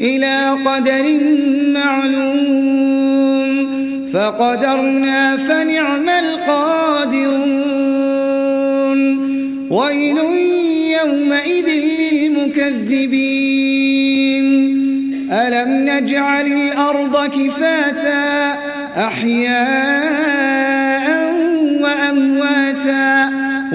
إلى قدر معلوم فقدرنا فنعم ويل يومئذ للمكذبين. ألم نجعل الأرض كفاتا؟ أحياء